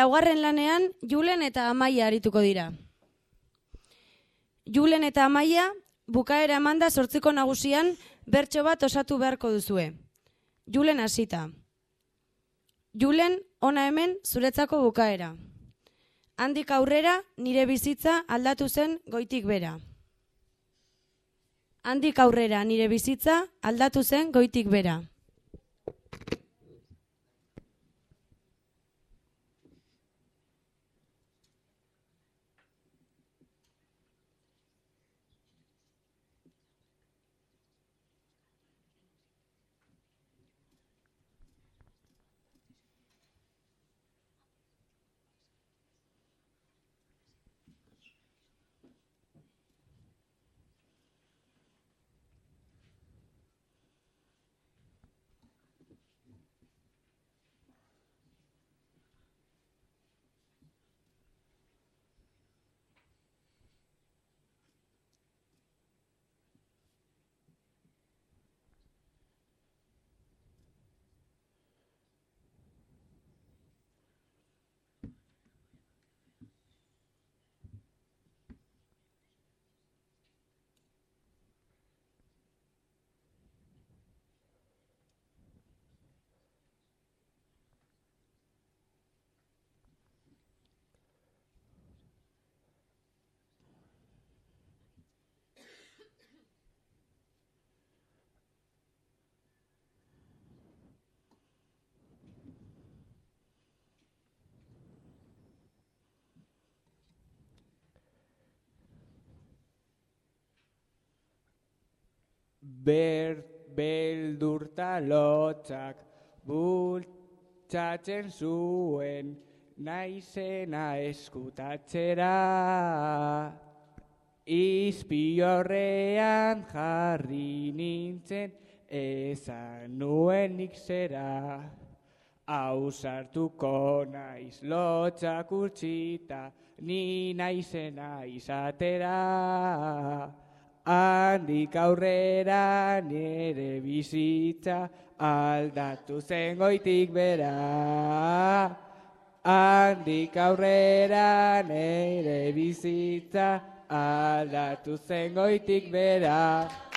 laugarren lanean, Julen eta Amaia arituko dira. Julen eta Amaia, bukaera emanda sortziko nagusian, bertso bat osatu beharko duzue. Julen hasita. Julen, ona hemen zuretzako bukaera. Handik aurrera, nire bizitza aldatu zen goitik bera. Handik aurrera, nire bizitza aldatu zen goitik bera. Ber, beldurta lotzak bultzatzen zuen naizena eskutatzera izpiorrean jarri nintzen ezan nuenik zera Ausartuko naiz lotzak urtsita, ni naizena izatera. Handik aurrera nire bizitza aldatu zen goitik bera. Handik aurrera nire bizitza aldatu zen goitik bera.